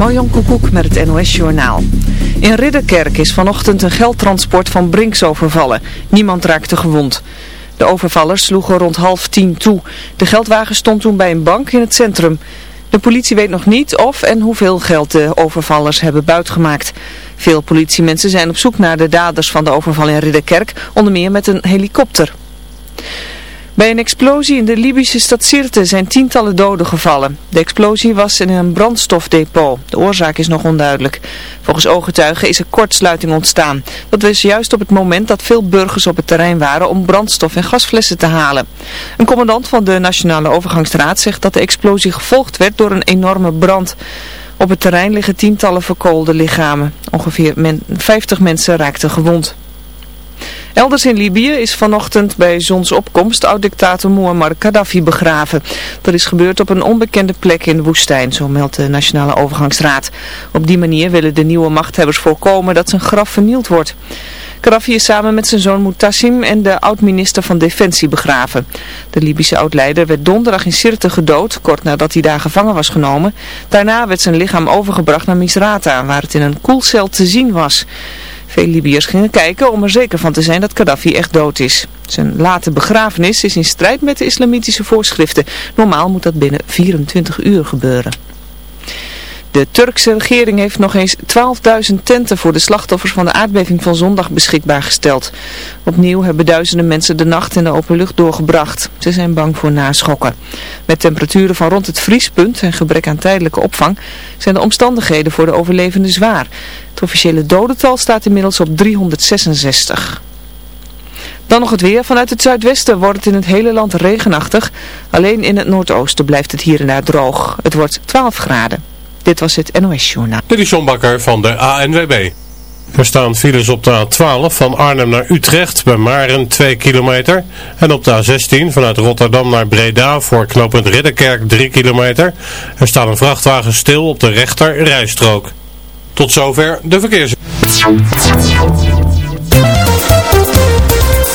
Marjan Koekoek met het NOS Journaal. In Ridderkerk is vanochtend een geldtransport van Brinks overvallen. Niemand raakte gewond. De overvallers sloegen rond half tien toe. De geldwagen stond toen bij een bank in het centrum. De politie weet nog niet of en hoeveel geld de overvallers hebben buitgemaakt. Veel politiemensen zijn op zoek naar de daders van de overval in Ridderkerk, onder meer met een helikopter. Bij een explosie in de Libische stad Sirte zijn tientallen doden gevallen. De explosie was in een brandstofdepot. De oorzaak is nog onduidelijk. Volgens ooggetuigen is er kortsluiting ontstaan. Dat was juist op het moment dat veel burgers op het terrein waren om brandstof en gasflessen te halen. Een commandant van de Nationale Overgangsraad zegt dat de explosie gevolgd werd door een enorme brand. Op het terrein liggen tientallen verkoolde lichamen. Ongeveer 50 mensen raakten gewond. Elders in Libië is vanochtend bij zonsopkomst oud-dictator Muammar Gaddafi begraven. Dat is gebeurd op een onbekende plek in de woestijn, zo meldt de Nationale Overgangsraad. Op die manier willen de nieuwe machthebbers voorkomen dat zijn graf vernield wordt. Gaddafi is samen met zijn zoon Mutassim en de oud-minister van Defensie begraven. De Libische oud-leider werd donderdag in Sirte gedood, kort nadat hij daar gevangen was genomen. Daarna werd zijn lichaam overgebracht naar Misrata, waar het in een koelcel te zien was. Veel Libiërs gingen kijken om er zeker van te zijn dat Gaddafi echt dood is. Zijn late begrafenis is in strijd met de islamitische voorschriften. Normaal moet dat binnen 24 uur gebeuren. De Turkse regering heeft nog eens 12.000 tenten voor de slachtoffers van de aardbeving van zondag beschikbaar gesteld. Opnieuw hebben duizenden mensen de nacht in de open lucht doorgebracht. Ze zijn bang voor naschokken. Met temperaturen van rond het vriespunt en gebrek aan tijdelijke opvang zijn de omstandigheden voor de overlevenden zwaar. Het officiële dodental staat inmiddels op 366. Dan nog het weer. Vanuit het zuidwesten wordt het in het hele land regenachtig. Alleen in het noordoosten blijft het hier en daar droog. Het wordt 12 graden. Dit was het NOS Journaal. Dit is van de ANWB. Er staan files op de A12 van Arnhem naar Utrecht bij Maren 2 kilometer. En op de A16 vanuit Rotterdam naar Breda voor knooppunt Ridderkerk 3 kilometer. Er staat een vrachtwagen stil op de rechter rijstrook. Tot zover de verkeers.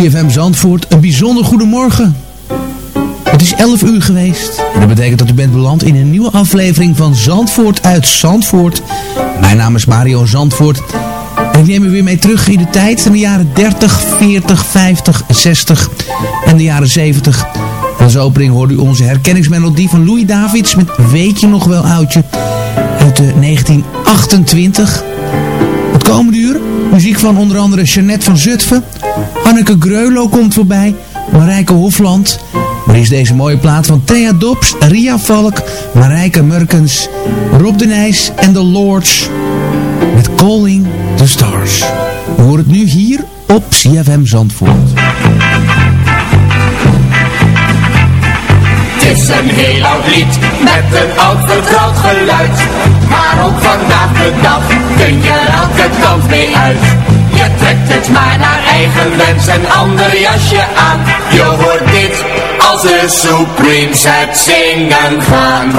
CFM Zandvoort, een bijzonder goedemorgen. Het is 11 uur geweest. En dat betekent dat u bent beland in een nieuwe aflevering van Zandvoort uit Zandvoort. Mijn naam is Mario Zandvoort. En ik neem u weer mee terug in de tijd van de jaren 30, 40, 50, 60 en de jaren 70. En als opening hoorde u onze herkenningsmelodie van Louis Davids met Weet je nog wel oudje uit de 1928. Het komende uur muziek van onder andere Jeannette van Zutphen, Anneke Greulo komt voorbij, Marijke Hofland. Maar is deze mooie plaat van Thea Dobbs, Ria Valk, Marijke Murkens, Rob de Nijs en The Lords. Met Calling the Stars. We horen het nu hier op CFM Zandvoort. Het is een heel oud lied met een oud vertrouwd geluid. Maar ook vandaag de dag kun je elke kant mee uit. Je trekt het maar naar eigen wens en ander jasje aan. Je hoort dit als de Supremes het zingen gaan.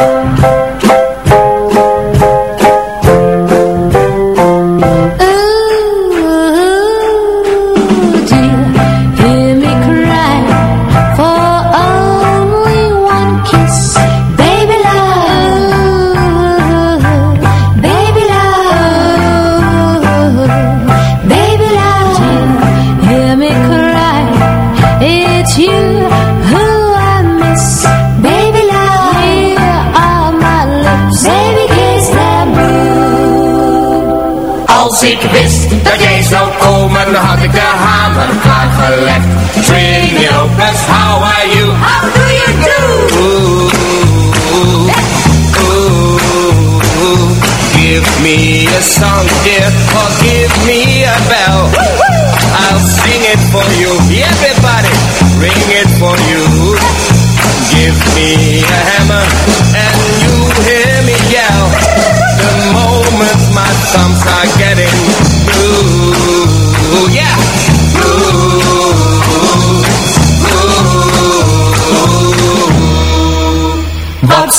ik wist dat jij zou komen, had ik de hamer klaargelegd. Trini Lopez, how are you? How do you do? Ooh, ooh, ooh, give me a song, dear, or give me a bell. I'll sing it for you, everybody, ring it for you. Give me a hammer, and you hear me yell. The moment my thumbs are getting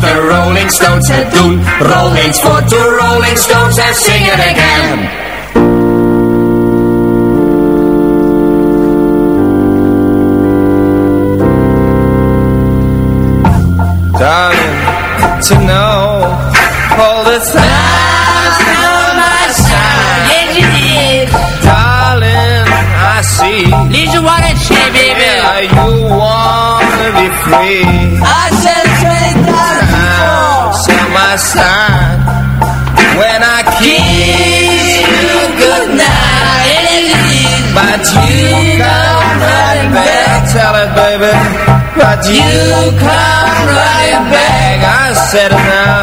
De Rolling Stones het doen? Roll eens voor Rolling Stones en sing it again. Darling, to know all the times But you come running back. Tell it, baby. But you come running back. I said it now.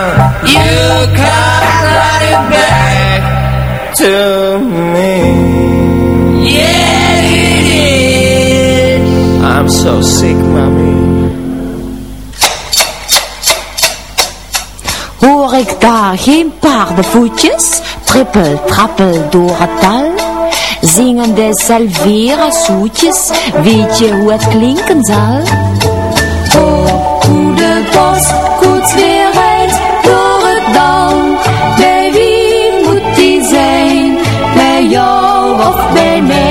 You come running back to me. Yeah, you did. I'm so sick, mommy. Hoor ik daar geen paardenvoetjes, trippel, trappel door het dal? Zingende salvera zoetjes, weet je hoe het klinken zal? Oh, hoe de postkoets weer rijdt door het dal. Bij wie moet die zijn? Bij jou of bij mij?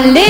Ale.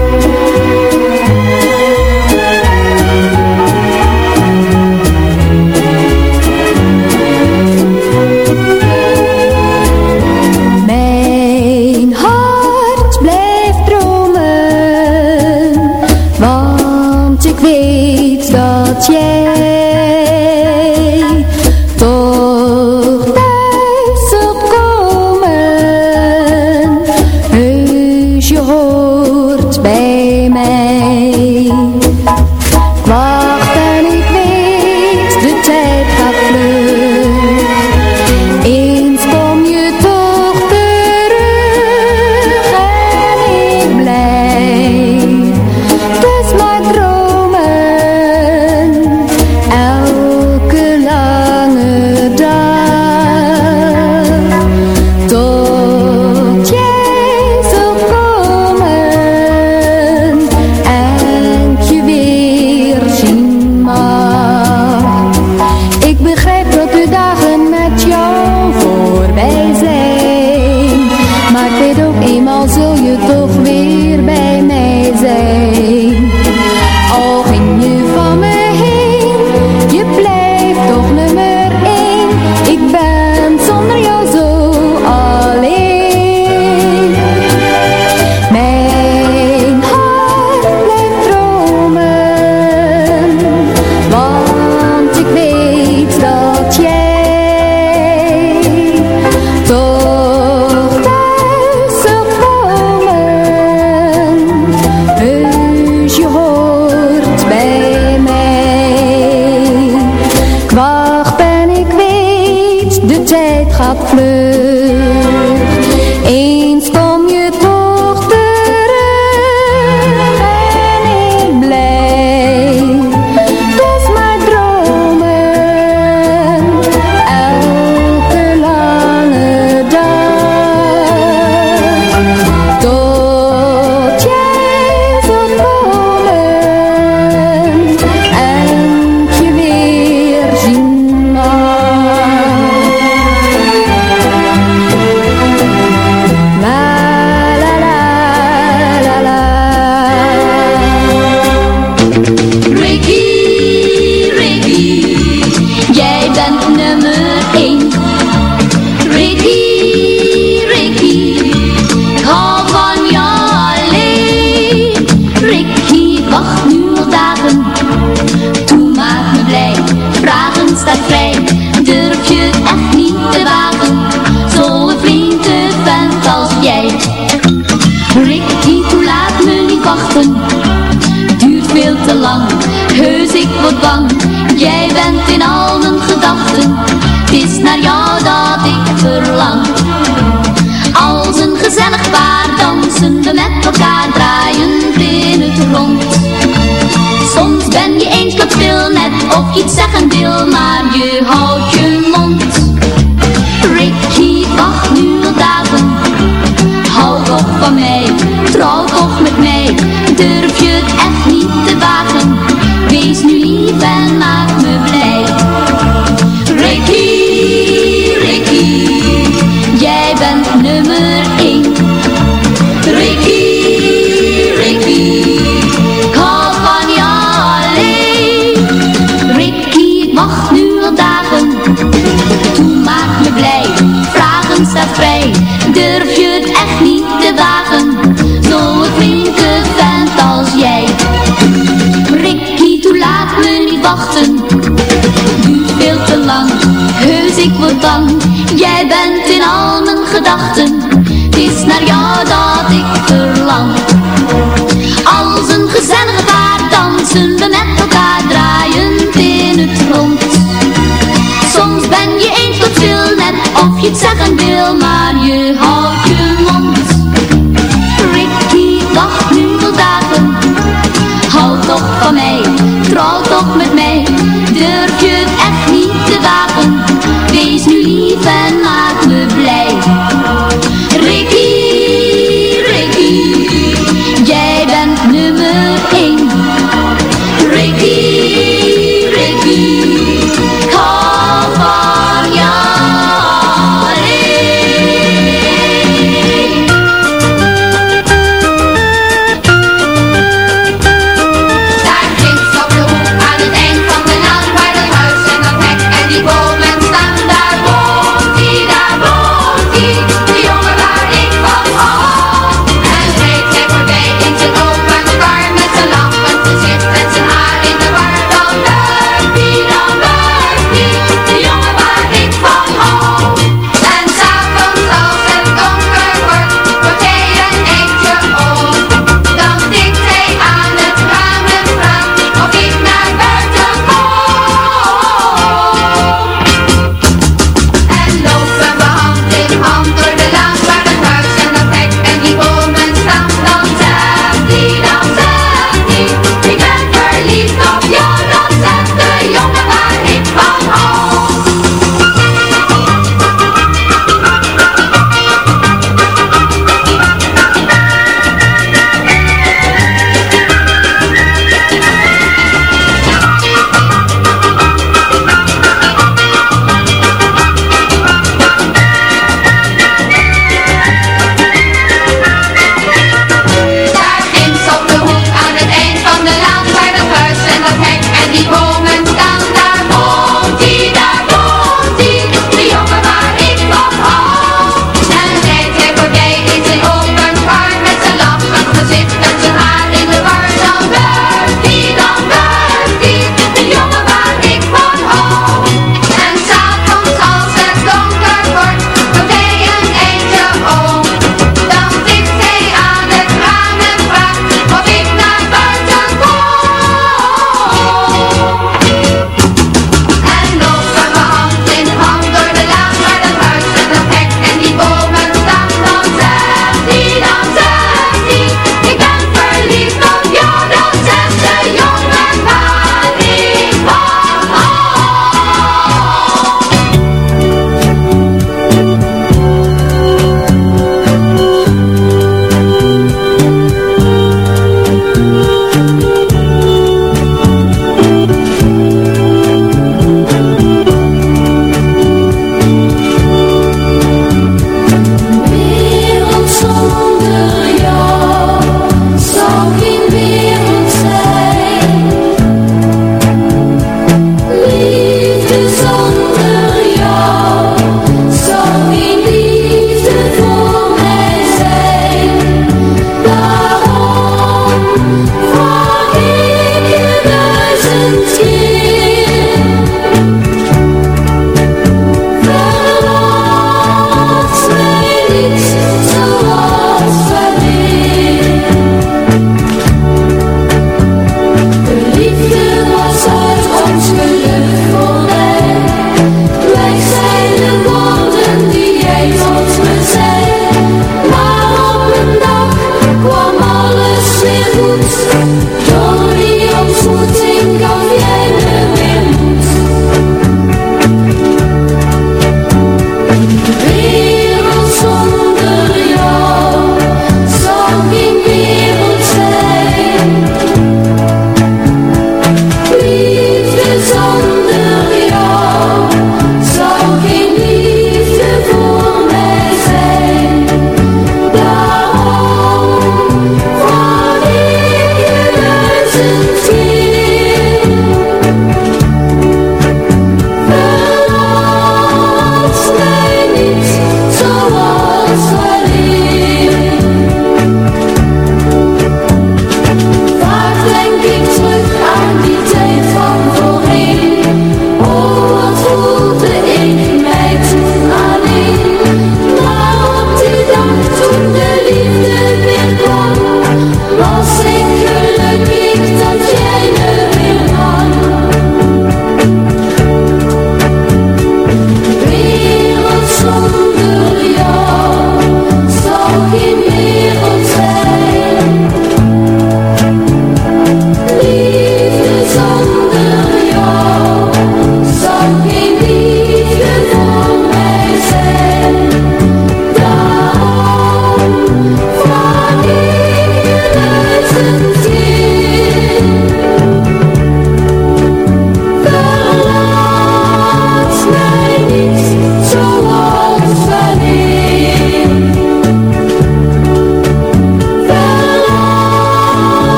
Het is naar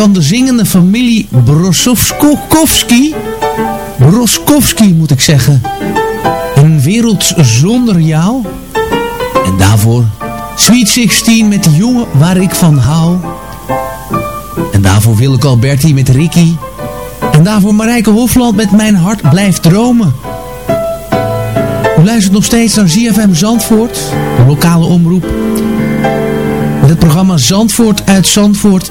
van de zingende familie Brosowski. Broskowski moet ik zeggen. Een wereld zonder jou. En daarvoor Sweet 16 met de jongen waar ik van hou. En daarvoor Willeke Alberti met Ricky. En daarvoor Marijke Hofland met Mijn hart blijft dromen. U luistert nog steeds naar ZFM Zandvoort, de lokale omroep. Met het programma Zandvoort uit Zandvoort.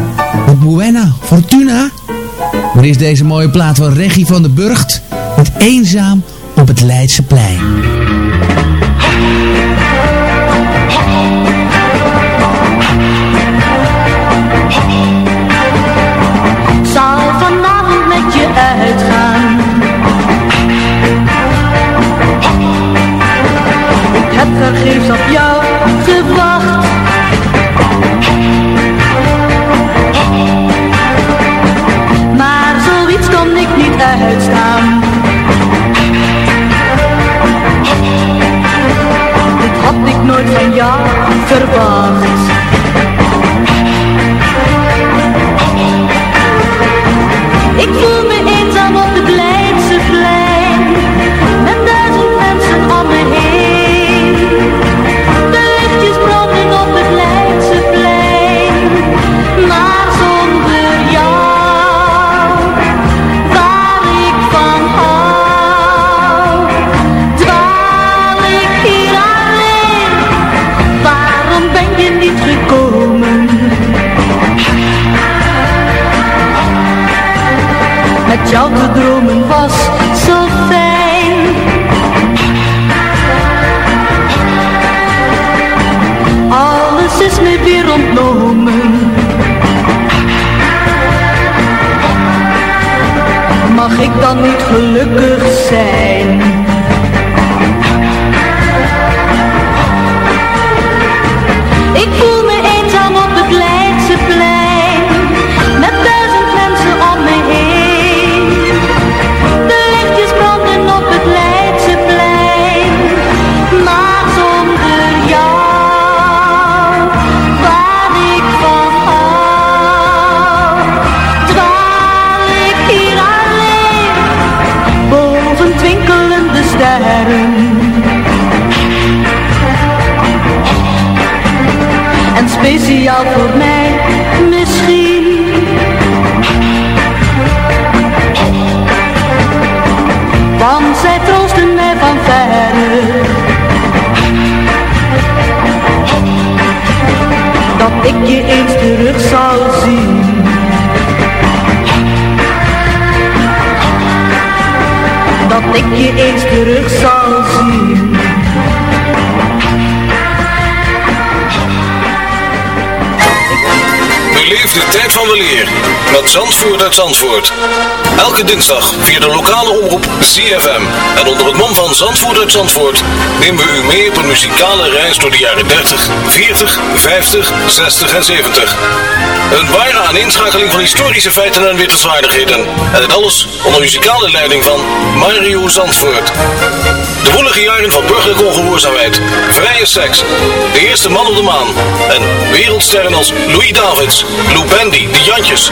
Met Buena Fortuna. Maar is deze mooie plaat van Reggie van der Burgt. Met Eenzaam op het Leidseplein. Ik zal vanavond met je uitgaan. Ik heb vergeefs op jou gewacht. Maar Dit had ik nooit van jou verwacht. Ik dan niet gelukkig zijn? Ik je eens terug zal zien. Dat ik je eens terug zal zien. Beleef de tijd van weleer met Zandvoort uit Zandvoort. Elke dinsdag via de lokale omroep ZFM. En onder het mom van Zandvoort uit Zandvoort nemen we u mee op een muzikale reis door de jaren 30, 40, 50, 60 en 70. Een ware aaninschakeling van historische feiten en wittelswaardigheden. En alles onder muzikale leiding van Mario Zandvoort. De woelige jaren van burgerlijke ongehoorzaamheid, vrije seks, de eerste man op de maan en wereldsterren als Louis Davids, Lou Bendy, De Jantjes,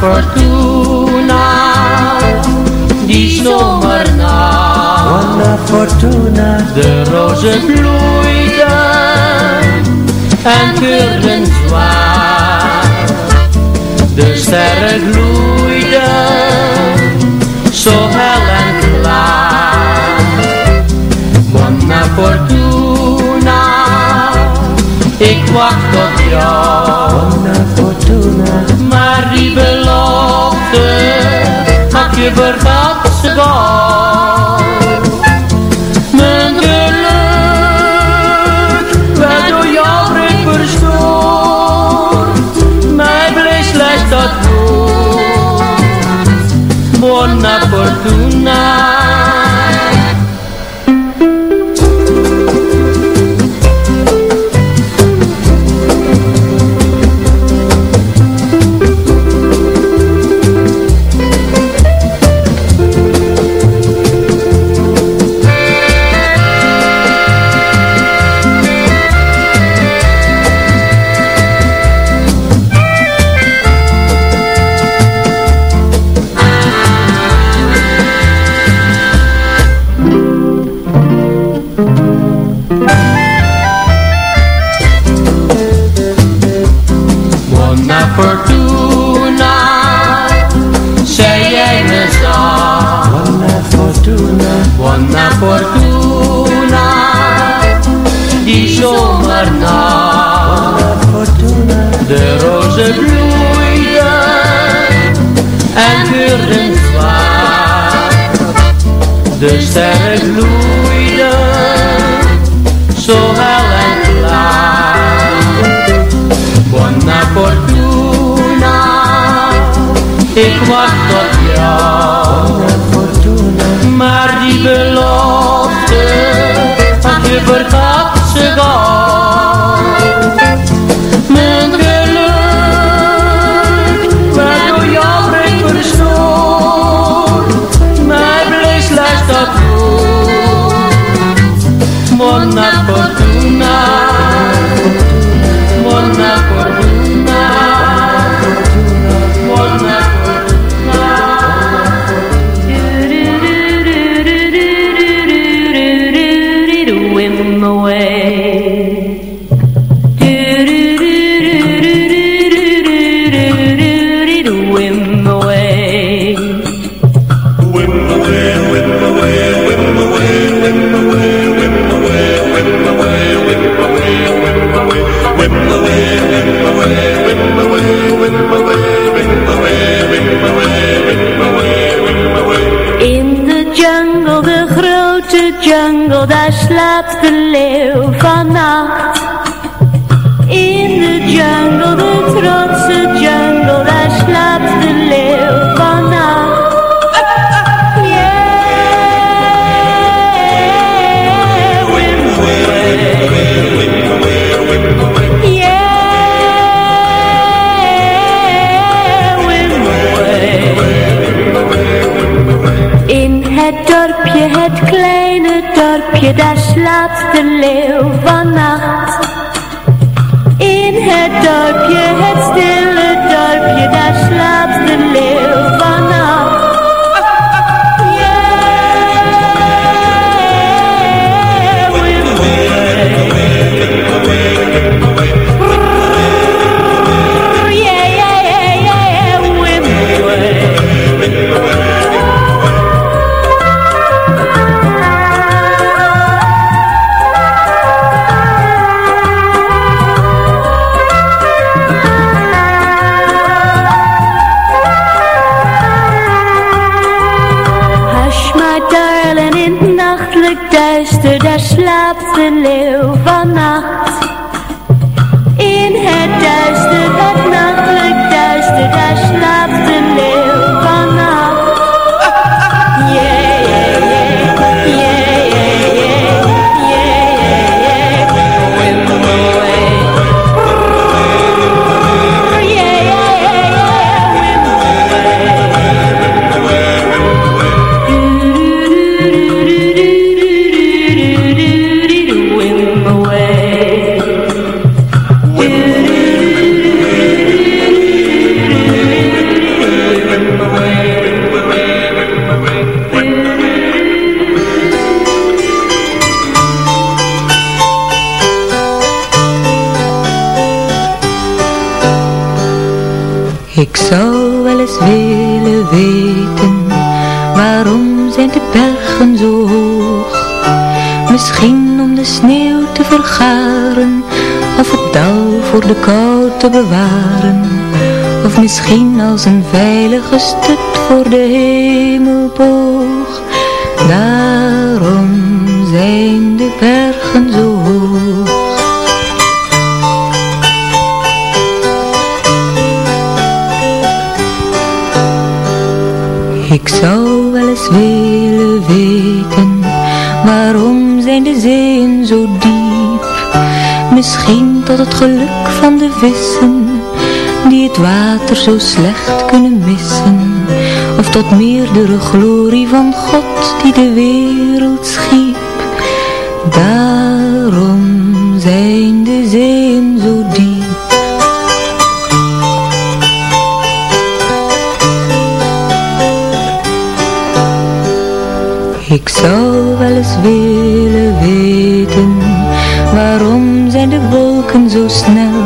fortuna die zomernacht. Buona fortuna, de rozen bloeiden en keurden zwaar. De sterren gloeiden, zo hel en klaar. Buona fortuna, ik wacht op jou. Buona fortuna, maar de verdade. sterk gloeide, zo hel en klaar. Buona fortuna, ik wacht tot jou. Maar die belofte had je verhaal. De kou te bewaren. Of misschien als een veilige stut voor de hemelboog Daarom zijn de bergen zo hoog. Ik zou wel eens willen weten Waarom zijn de zeeën zo diep? Misschien tot het geluk van de vissen Die het water zo slecht kunnen missen. Of tot meerdere glorie van God die de wereld schiep. Daarom zijn de zeeën zo diep. Ik zou wel eens willen weten Waarom zijn de wolken zo snel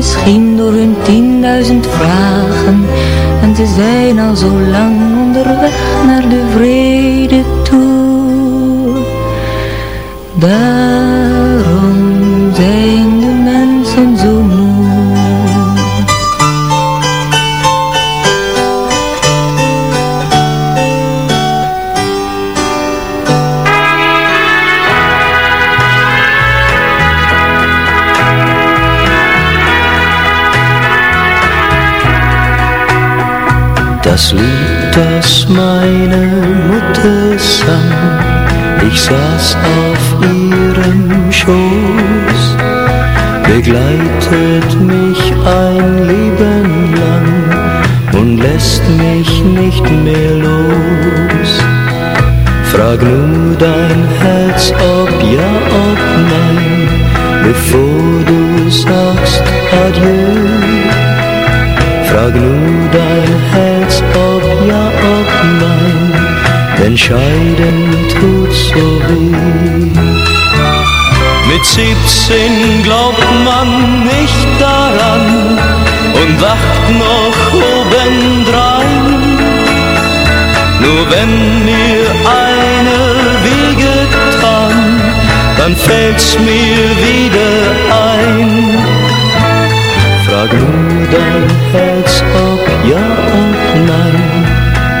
misschien door hun tienduizend vragen. En ze zijn al zo lang onderweg naar de vrede toe Schoß, begleitet mich ein Leben lang und lässt mich nicht mehr los. Frag nur dein Herz, ob ja, ob nein, bevor du sagst Adieu. Frag nur dein Herz, ob ja, ob nein, denn scheiden tut so weh. Mit 17 glaubt man nicht daran und wacht noch obendrein. Nur wenn mir einer wehgetan, dann fällt's mir wieder ein. Frag nur dein Herz, ob ja, ob nein,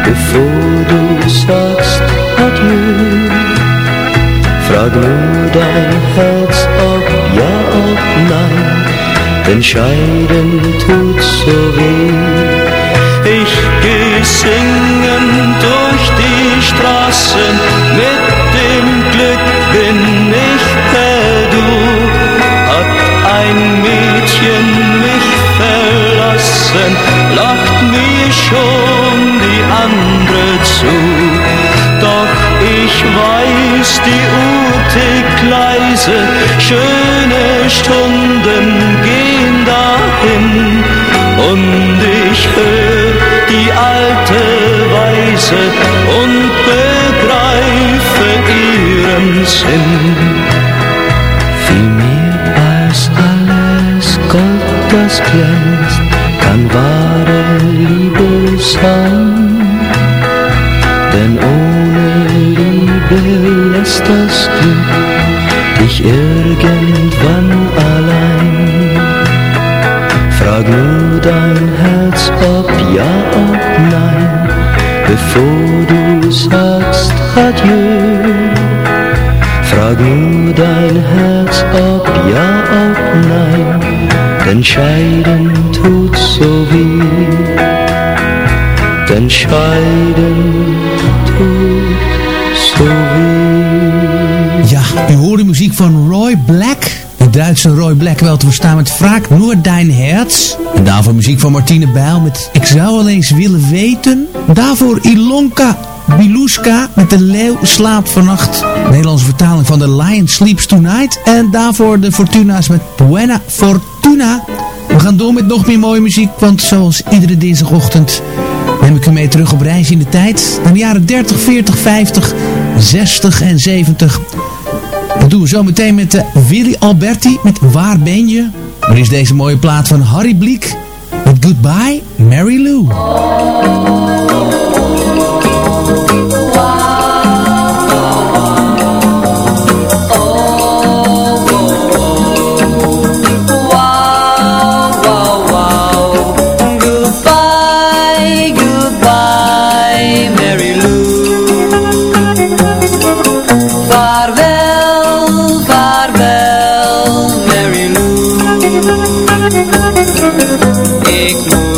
bevor du sagst Adieu. Frag nur dein Herz, denn scheiden tut so weh. Ich geh singen durch die Straßen, mit dem Glück bin ich perdu. Hat ein Mädchen mich verlassen, lacht mir schon die andere zu. Doch ich weiß, die Uhr tickt leise, schöne Stunden gehen dahin. Und ich hör die alte Weise und begreife ihren Sinn. Viel mehr als alles Gold, das glänzt, kann wahre Liebe sein. Denn ohne Liebe lässt das Glück dich irgendwann dein Herz, ob ja, ob nein, bevor du sagst Adieu. Frag nur dein Herz, ob ja, ob nein, denn scheiden tut so weh. Denn scheiden tut so weh. Ja, u hoorde muziek van Roy Black. Duitse Roy Black wel te verstaan met Vraag Nur Dein Herz. En daarvoor muziek van Martine Bijl met Ik zou wel eens willen weten. Daarvoor Ilonka Biluska met De Leeuw slaapt vannacht. Nederlandse vertaling van The Lion Sleeps Tonight. En daarvoor de Fortuna's met Buena Fortuna. We gaan door met nog meer mooie muziek, want zoals iedere dinsdagochtend neem ik u mee terug op reis in de tijd. Naar de jaren 30, 40, 50, 60 en 70. Dat doen we zo meteen met uh, Willy Alberti met Waar ben je? Er is deze mooie plaat van Harry Bliek met Goodbye Mary Lou.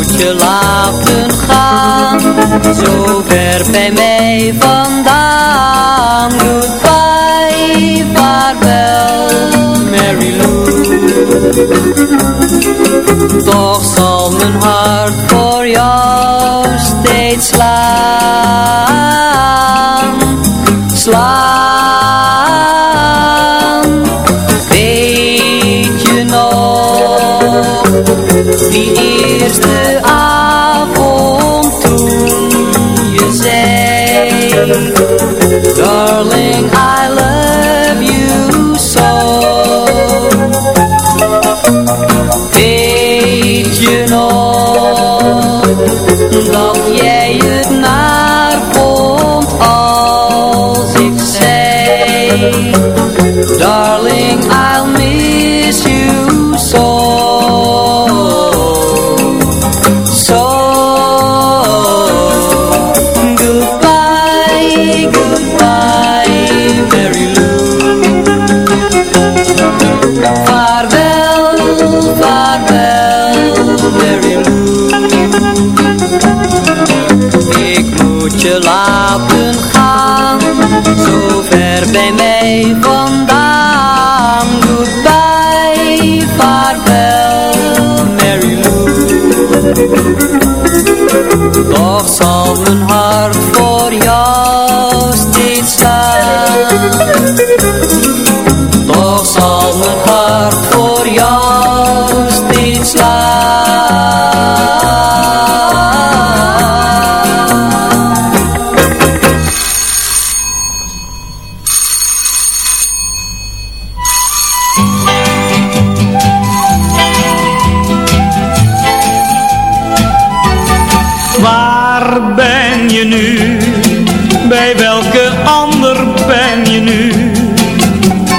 Moet je laten gaan, zo ver bij mij vandaan. Goodbye, vaarwel, Mary Lou. Toch zal mijn hart voor jou steeds slaan, moet je laten gaan, zo ver bij mij vandaan. Goodbye, vaarwel, Mary Lou. Toch zal mijn hart voor jou steeds slaan.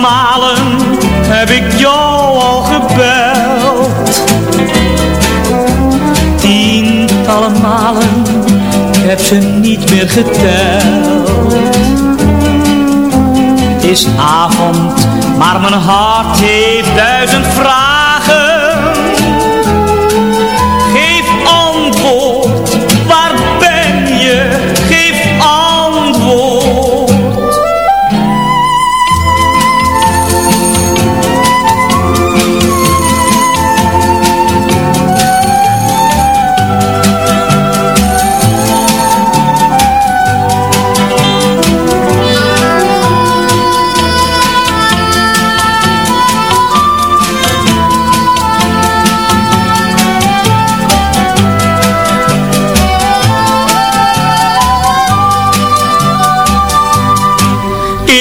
malen heb ik jou al gebeld Tientallen malen ik heb ze niet meer geteld. Het is avond, maar mijn hart heeft duizend vragen.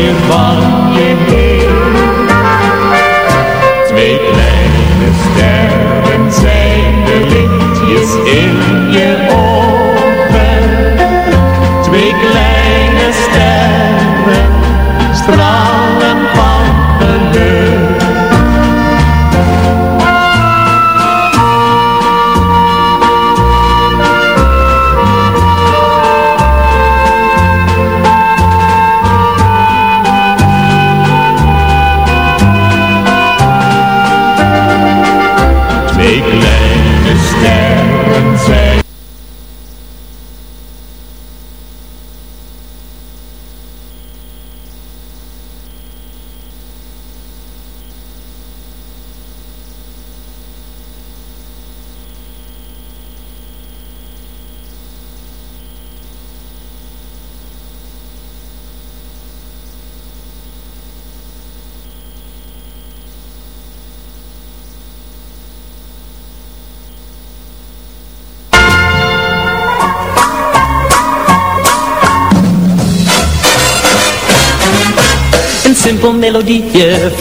Meer van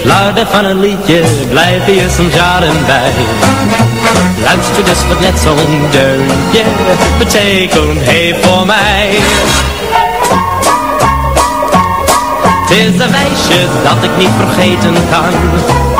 flarden van een liedje, blijven je soms jaren bij. Luister dus wat net zo'n deuntje betekent heeft voor mij. Het is een meisje dat ik niet vergeten kan.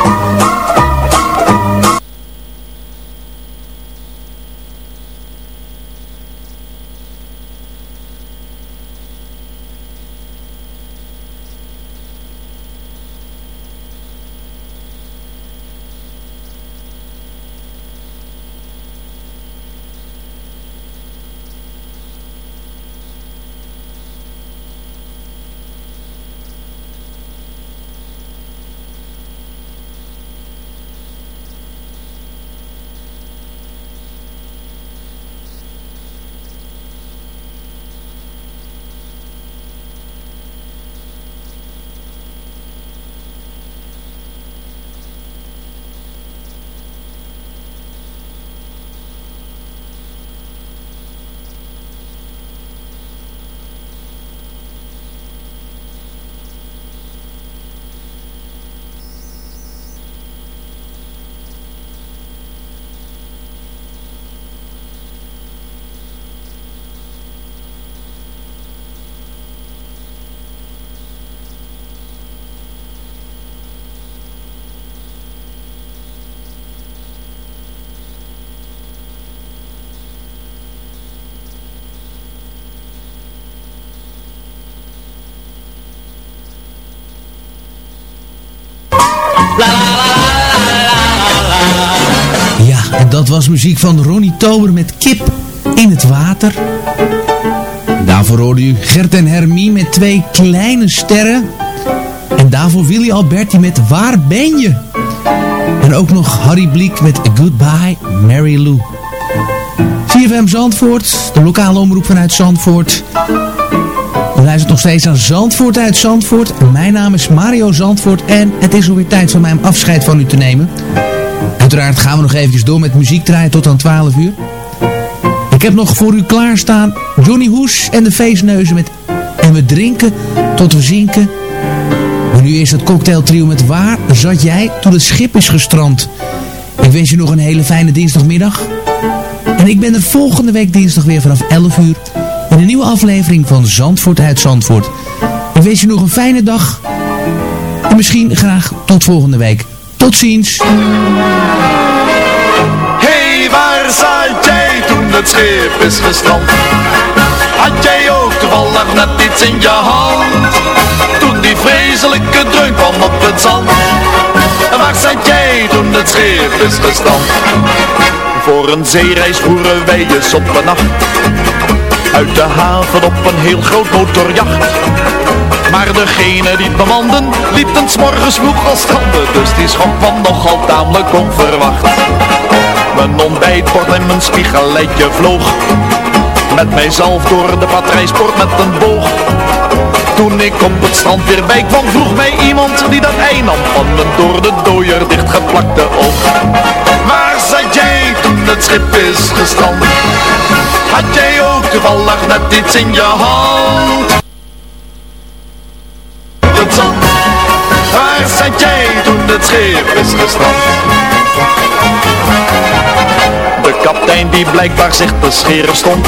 Dat was muziek van Ronnie Tober met Kip in het water. Daarvoor hoorde u Gert en Hermie met twee kleine sterren. En daarvoor Willy Alberti met Waar ben je? En ook nog Harry Bliek met Goodbye Mary Lou. CFM Zandvoort, de lokale omroep vanuit Zandvoort. We luisteren nog steeds aan Zandvoort uit Zandvoort. Mijn naam is Mario Zandvoort en het is alweer tijd voor mij om afscheid van u te nemen. Uiteraard gaan we nog eventjes door met muziek draaien tot aan 12 uur. Ik heb nog voor u klaarstaan Johnny Hoes en de feestneuzen met En we drinken tot we zinken. Maar nu is het cocktailtrio met Waar zat jij toen het schip is gestrand? Ik wens je nog een hele fijne dinsdagmiddag. En ik ben er volgende week dinsdag weer vanaf 11 uur in een nieuwe aflevering van Zandvoort uit Zandvoort. Ik wens je nog een fijne dag. En misschien graag tot volgende week. Tot ziens. Hey, waar zat jij toen het schip is gestrand? Had jij ook toevallig net iets in je hand? Toen die vreselijke dreun kwam op het zand. Waar zat jij toen het schip is gestrand? Voor een zeereis voeren wij eens op een nacht Uit de haven op een heel groot motorjacht Maar degene die het bemanden lieten s'morgens vroeg al stranden Dus die schok kwam nogal tamelijk onverwacht. Mijn ontbijtbord en mijn spiegelletje vloog. Met mijzelf door de patrijsport met een boog. Toen ik op het strand weer bij kwam vroeg mij iemand die dat ei nam. Van mijn door de dooier dichtgeplakte oog. Waar zat jij toen het schip is gestrand? Had jij ook toevallig net iets in je hand? Het schip is gestrand? De kapitein die blijkbaar zich te scheren stond